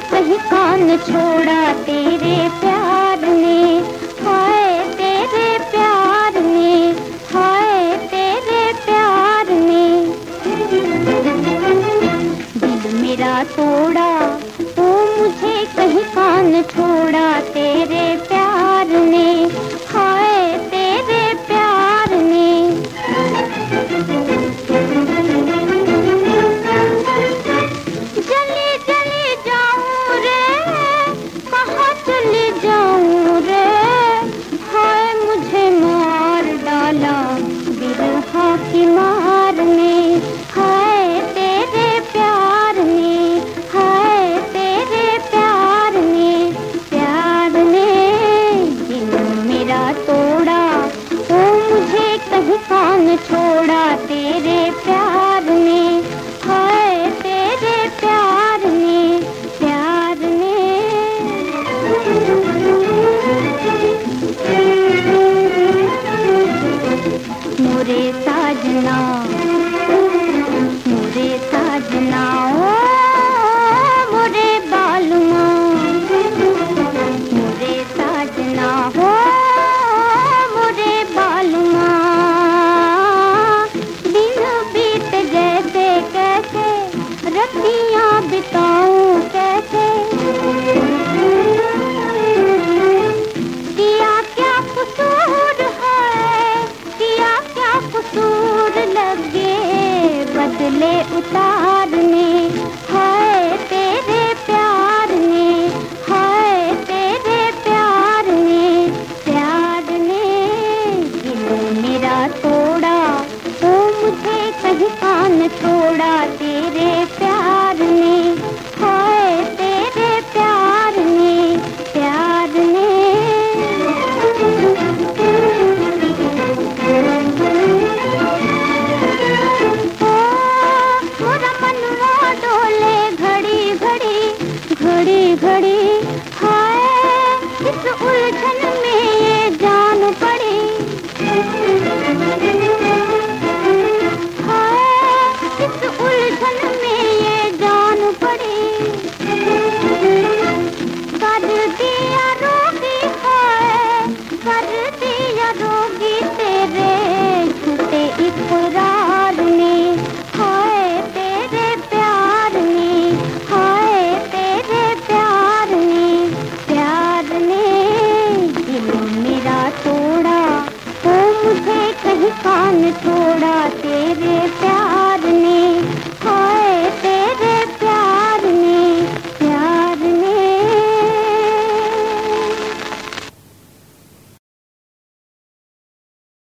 कहीं कान छोड़ा तेरे प्यार ने। हाय तेरे प्यार ने, हाय तेरे प्यार ने। दिल मेरा तोड़ा ओ मुझे कहीं कान छोड़ा तेरे कहीं छोड़ा तेरे प्यार ने हाय तेरे प्यार ने प्यार ने। मोरे साजना रतियाँ बिताऊं कैसे? किया क्या कसूर है? किया क्या कसूर लगे बदले उतारने? हाय तेरे प्यार हाय तेरे प्यार ने प्यार ने मेरा तोड़ा ओ मुझे कहीं कान छोड़ा तेरे दिया रोगी तेरे झूठे इकरार में? हाय तेरे प्यार ने हाय तेरे प्यार ने प्यार ने दिल मेरा तोड़ा तो मुझे कहीं कान छोड़ा, तेरे प्यार